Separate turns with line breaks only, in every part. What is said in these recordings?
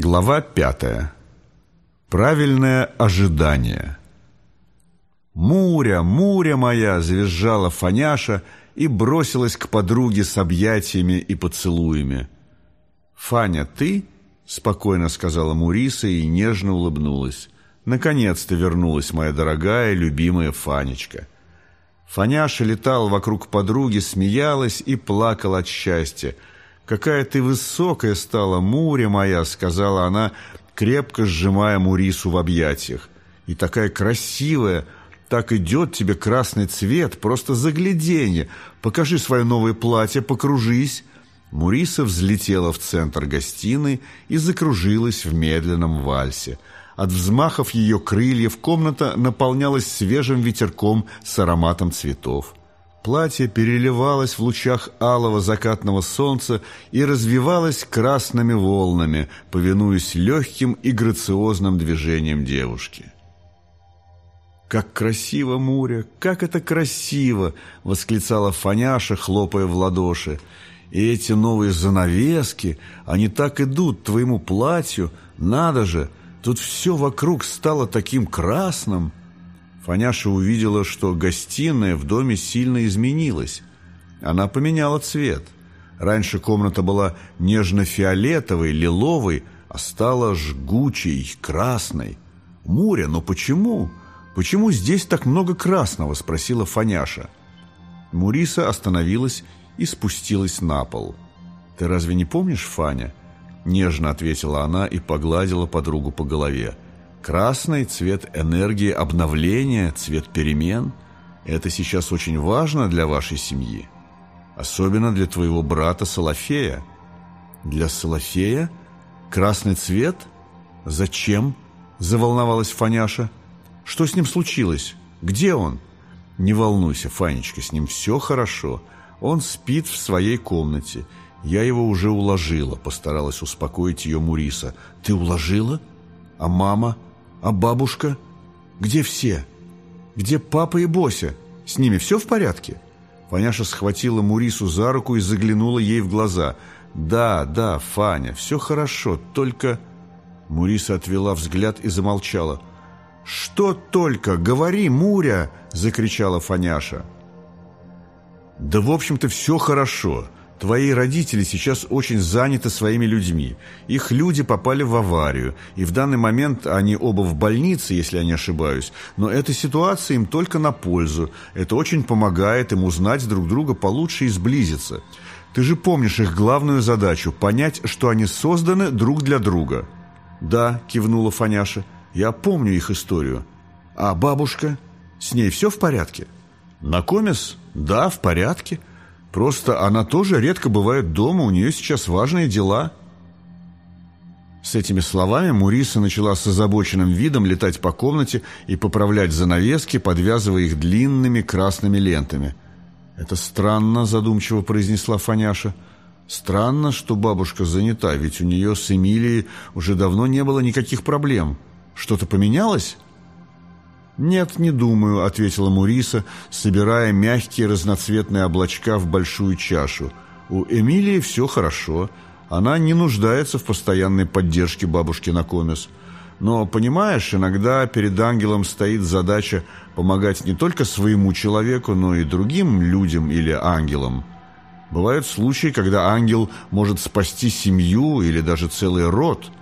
Глава пятая. Правильное ожидание. «Муря, Муря моя!» – завизжала Фаняша и бросилась к подруге с объятиями и поцелуями. «Фаня, ты?» – спокойно сказала Муриса и нежно улыбнулась. «Наконец-то вернулась моя дорогая, любимая Фанечка». Фаняша летала вокруг подруги, смеялась и плакала от счастья – «Какая ты высокая стала, Муря моя!» — сказала она, крепко сжимая Мурису в объятиях. «И такая красивая! Так идет тебе красный цвет, просто загляденье! Покажи свое новое платье, покружись!» Муриса взлетела в центр гостиной и закружилась в медленном вальсе. От взмахов ее крыльев комната наполнялась свежим ветерком с ароматом цветов. Платье переливалось в лучах алого закатного солнца и развивалось красными волнами, повинуясь легким и грациозным движениям девушки. «Как красиво, Муря! Как это красиво!» — восклицала Фаняша, хлопая в ладоши. «И эти новые занавески, они так идут твоему платью! Надо же! Тут все вокруг стало таким красным!» Фаняша увидела, что гостиная в доме сильно изменилась. Она поменяла цвет. Раньше комната была нежно-фиолетовой, лиловой, а стала жгучей, красной. «Муря, но почему? Почему здесь так много красного?» – спросила Фаняша. Муриса остановилась и спустилась на пол. «Ты разве не помнишь, Фаня?» – нежно ответила она и погладила подругу по голове. Красный – цвет энергии обновления, цвет перемен. Это сейчас очень важно для вашей семьи. Особенно для твоего брата Салафея. Для Салафея? Красный цвет? Зачем? Заволновалась Фаняша. Что с ним случилось? Где он? Не волнуйся, Фанечка, с ним все хорошо. Он спит в своей комнате. Я его уже уложила, постаралась успокоить ее Муриса. Ты уложила? А мама? А бабушка? Где все? Где папа и Бося? С ними все в порядке?» Фаняша схватила Мурису за руку и заглянула ей в глаза. «Да, да, Фаня, все хорошо, только...» Муриса отвела взгляд и замолчала. «Что только? Говори, Муря!» – закричала Фаняша. «Да, в общем-то, все хорошо. Твои родители сейчас очень заняты своими людьми. Их люди попали в аварию, и в данный момент они оба в больнице, если я не ошибаюсь. Но эта ситуация им только на пользу. Это очень помогает им узнать друг друга получше и сблизиться. Ты же помнишь их главную задачу – понять, что они созданы друг для друга. «Да», – кивнула Фаняша, – «я помню их историю». «А бабушка? С ней все в порядке?» «Накомис? Да, в порядке». Просто она тоже редко бывает дома, у нее сейчас важные дела». С этими словами Муриса начала с озабоченным видом летать по комнате и поправлять занавески, подвязывая их длинными красными лентами. «Это странно», — задумчиво произнесла Фаняша. «Странно, что бабушка занята, ведь у нее с Эмилией уже давно не было никаких проблем. Что-то поменялось?» «Нет, не думаю», — ответила Муриса, собирая мягкие разноцветные облачка в большую чашу. «У Эмилии все хорошо. Она не нуждается в постоянной поддержке бабушки Накомис. Но, понимаешь, иногда перед ангелом стоит задача помогать не только своему человеку, но и другим людям или ангелам. Бывают случаи, когда ангел может спасти семью или даже целый род».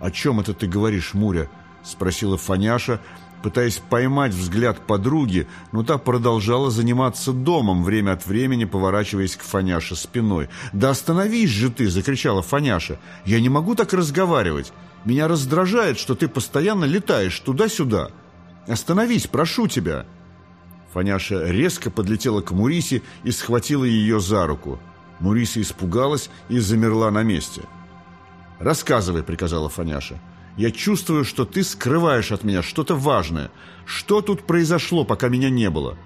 «О чем это ты говоришь, Муря?» — спросила Фаняша, пытаясь поймать взгляд подруги, но та продолжала заниматься домом, время от времени поворачиваясь к Фаняше спиной. «Да остановись же ты!» — закричала Фаняша. «Я не могу так разговаривать. Меня раздражает, что ты постоянно летаешь туда-сюда. Остановись, прошу тебя!» Фаняша резко подлетела к Мурисе и схватила ее за руку. Муриса испугалась и замерла на месте. «Рассказывай», — приказала Фаняша. Я чувствую, что ты скрываешь от меня что-то важное. Что тут произошло, пока меня не было?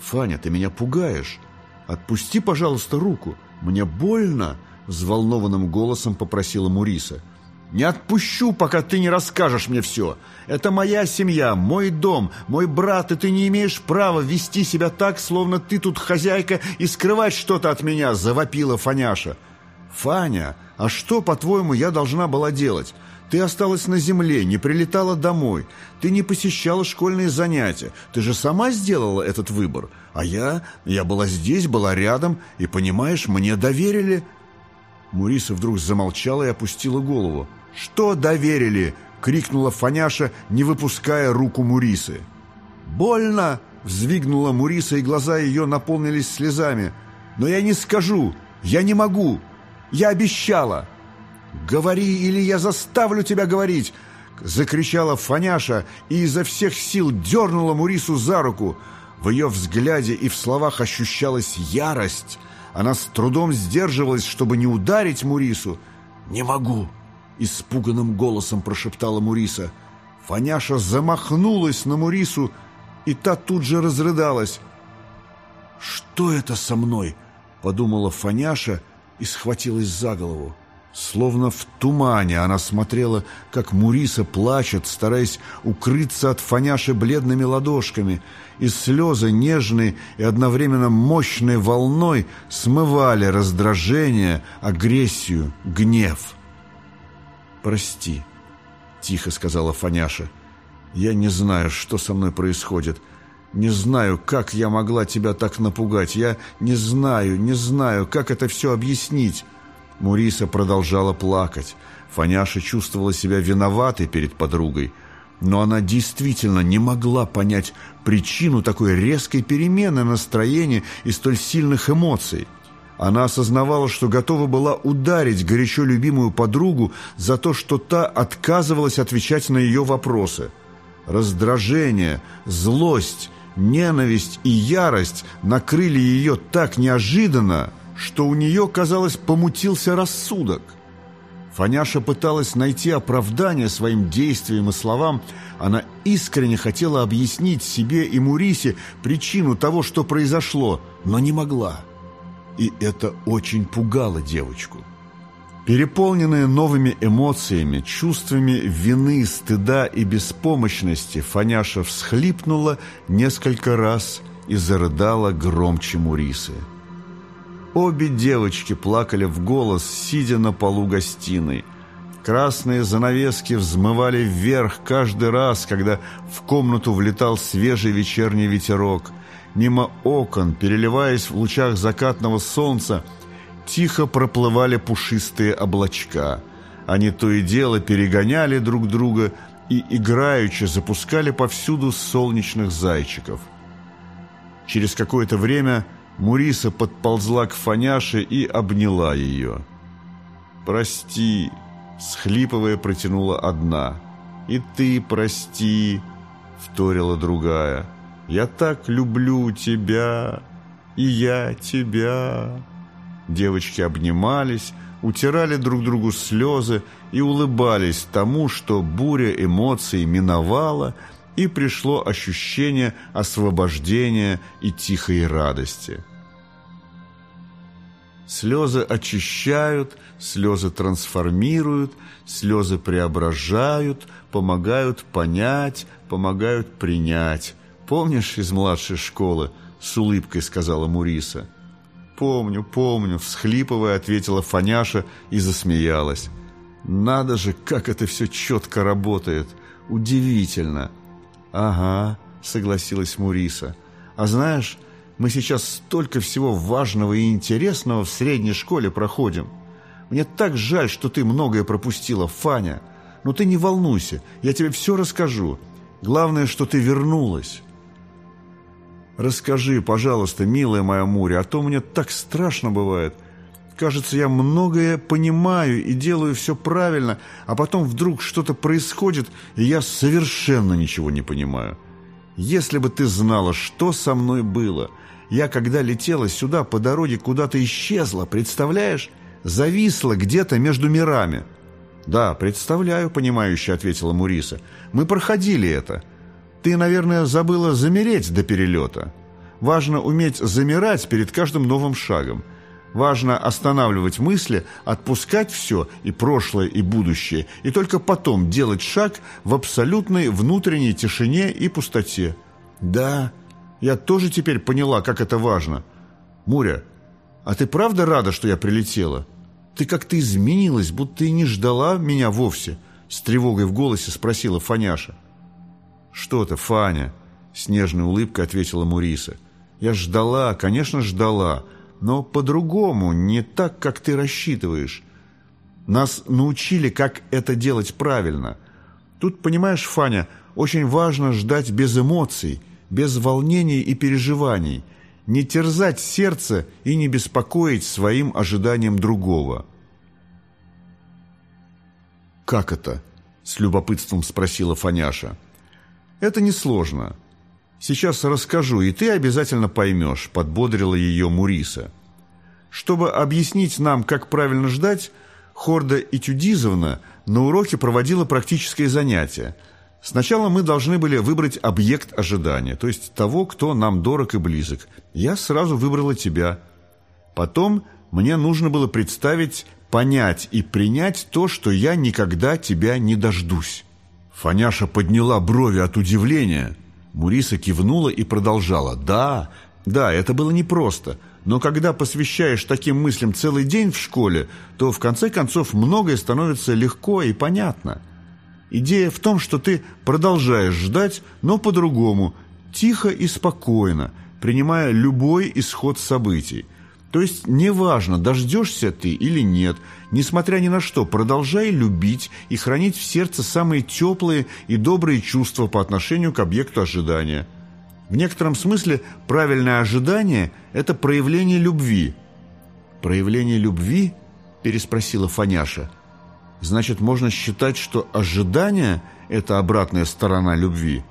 Фаня, ты меня пугаешь. Отпусти, пожалуйста, руку. Мне больно, взволнованным голосом попросила Муриса. Не отпущу, пока ты не расскажешь мне все. Это моя семья, мой дом, мой брат, и ты не имеешь права вести себя так, словно ты тут хозяйка и скрывать что-то от меня, завопила Фаняша. Фаня, А что, по-твоему, я должна была делать? Ты осталась на земле, не прилетала домой. Ты не посещала школьные занятия. Ты же сама сделала этот выбор. А я... Я была здесь, была рядом, и, понимаешь, мне доверили...» Муриса вдруг замолчала и опустила голову. «Что доверили?» — крикнула Фаняша, не выпуская руку Мурисы. «Больно!» — взвигнула Муриса, и глаза ее наполнились слезами. «Но я не скажу! Я не могу! Я обещала!» «Говори, или я заставлю тебя говорить!» Закричала Фаняша и изо всех сил дернула Мурису за руку. В ее взгляде и в словах ощущалась ярость. Она с трудом сдерживалась, чтобы не ударить Мурису. «Не могу!» — испуганным голосом прошептала Муриса. Фаняша замахнулась на Мурису, и та тут же разрыдалась. «Что это со мной?» — подумала Фаняша и схватилась за голову. Словно в тумане она смотрела, как Муриса плачет, стараясь укрыться от фаняши бледными ладошками, и слезы нежной и одновременно мощной волной смывали раздражение, агрессию, гнев. «Прости», — тихо сказала Фаняша, — «я не знаю, что со мной происходит». Не знаю, как я могла тебя так напугать. Я не знаю, не знаю, как это все объяснить. Муриса продолжала плакать. Фаняша чувствовала себя виноватой перед подругой, но она действительно не могла понять причину такой резкой перемены настроения и столь сильных эмоций. Она осознавала, что готова была ударить горячо любимую подругу за то, что та отказывалась отвечать на ее вопросы. Раздражение, злость, ненависть и ярость накрыли ее так неожиданно, что у нее, казалось, помутился рассудок. Фаняша пыталась найти оправдание своим действиям и словам. Она искренне хотела объяснить себе и Мурисе причину того, что произошло, но не могла. И это очень пугало девочку. Переполненная новыми эмоциями, чувствами вины, стыда и беспомощности, Фаняша всхлипнула несколько раз и зарыдала громче Мурисы. Обе девочки плакали в голос, сидя на полу гостиной. Красные занавески взмывали вверх каждый раз, когда в комнату влетал свежий вечерний ветерок. Мимо окон, переливаясь в лучах закатного солнца, тихо проплывали пушистые облачка. Они то и дело перегоняли друг друга и играючи запускали повсюду солнечных зайчиков. Через какое-то время Муриса подползла к Фаняше и обняла ее. «Прости», — схлипывая протянула одна. «И ты прости», — вторила другая. «Я так люблю тебя, и я тебя». Девочки обнимались, утирали друг другу слезы и улыбались тому, что буря эмоций миновала, и пришло ощущение освобождения и тихой радости. Слезы очищают, слезы трансформируют, слезы преображают, помогают понять, помогают принять. Помнишь из младшей школы? С улыбкой сказала Муриса. Помню, помню, всхлипывая, ответила Фаняша и засмеялась. Надо же, как это все четко работает. Удивительно. Ага, согласилась Муриса. А знаешь, мы сейчас столько всего важного и интересного в средней школе проходим. Мне так жаль, что ты многое пропустила, Фаня. Но ты не волнуйся, я тебе все расскажу. Главное, что ты вернулась. Расскажи, пожалуйста, милая моя Муря, а то мне так страшно бывает. Кажется, я многое понимаю и делаю все правильно, а потом вдруг что-то происходит, и я совершенно ничего не понимаю. Если бы ты знала, что со мной было – я, когда летела сюда, по дороге куда-то исчезла, представляешь? Зависла где-то между мирами». «Да, представляю», — понимающе ответила Муриса. «Мы проходили это. Ты, наверное, забыла замереть до перелета. Важно уметь замирать перед каждым новым шагом. Важно останавливать мысли, отпускать все, и прошлое, и будущее, и только потом делать шаг в абсолютной внутренней тишине и пустоте. Да, я тоже теперь поняла, как это важно. Муря, а ты правда рада, что я прилетела? Ты как-то изменилась, будто и не ждала меня вовсе», — с тревогой в голосе спросила Фаняша. «Что ты, Фаня?» — с нежной улыбкой ответила Муриса. «Я ждала, конечно, ждала, но по-другому, не так, как ты рассчитываешь. Нас научили, как это делать правильно. Тут, понимаешь, Фаня, очень важно ждать без эмоций, без волнений и переживаний, не терзать сердце и не беспокоить своим ожиданием другого». «Как это?» — с любопытством спросила Фаняша. «Это несложно. Сейчас расскажу, и ты обязательно поймешь», — подбодрила ее Муриса. Чтобы объяснить нам, как правильно ждать, Хорда Этюдизовна на уроке проводила практическое занятие. Сначала мы должны были выбрать объект ожидания, то есть того, кто нам дорог и близок. Я сразу выбрала тебя. Потом мне нужно было представить, понять и принять то, что я никогда тебя не дождусь. Фаняша подняла брови от удивления. Муриса кивнула и продолжала. «Да, да, это было непросто, но когда посвящаешь таким мыслям целый день в школе, то в конце концов многое становится легко и понятно. Идея в том, что ты продолжаешь ждать, но по-другому, тихо и спокойно, принимая любой исход событий. То есть неважно, дождешься ты или нет, несмотря ни на что, продолжай любить и хранить в сердце самые теплые и добрые чувства по отношению к объекту ожидания. В некотором смысле правильное ожидание – это проявление любви. «Проявление любви?» – переспросила Фаняша. «Значит, можно считать, что ожидание – это обратная сторона любви?»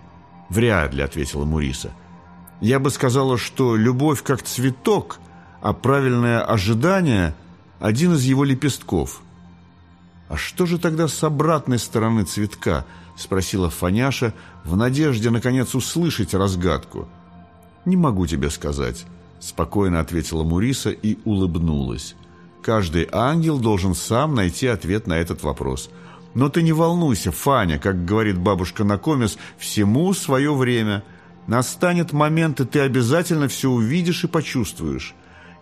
«Вряд ли», – ответила Муриса. «Я бы сказала, что любовь как цветок – а правильное ожидание – один из его лепестков. «А что же тогда с обратной стороны цветка?» – спросила Фаняша, в надежде, наконец, услышать разгадку. «Не могу тебе сказать», – спокойно ответила Муриса и улыбнулась. «Каждый ангел должен сам найти ответ на этот вопрос». Но ты не волнуйся, Фаня, как говорит бабушка Накомис, всему свое время. Настанет момент, и ты обязательно все увидишь и почувствуешь.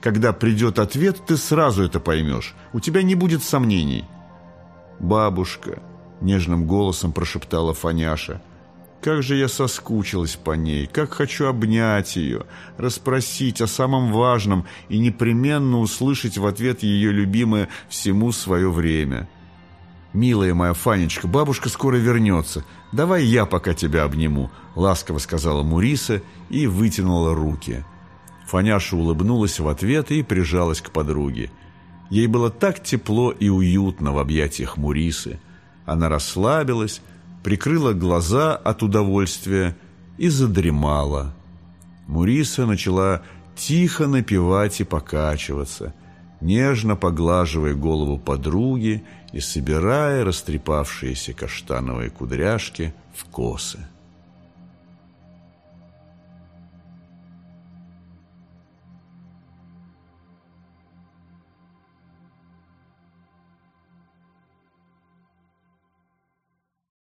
Когда придет ответ, ты сразу это поймешь. У тебя не будет сомнений. «Бабушка», — нежным голосом прошептала Фаняша, «как же я соскучилась по ней, как хочу обнять ее, расспросить о самом важном и непременно услышать в ответ ее любимое «всему свое время». «Милая моя Фанечка, бабушка скоро вернется. Давай я пока тебя обниму», — ласково сказала Муриса и вытянула руки. Фаняша улыбнулась в ответ и прижалась к подруге. Ей было так тепло и уютно в объятиях Мурисы. Она расслабилась, прикрыла глаза от удовольствия и задремала. Муриса начала тихо напевать и покачиваться, нежно поглаживая голову подруги и собирая растрепавшиеся каштановые кудряшки в косы.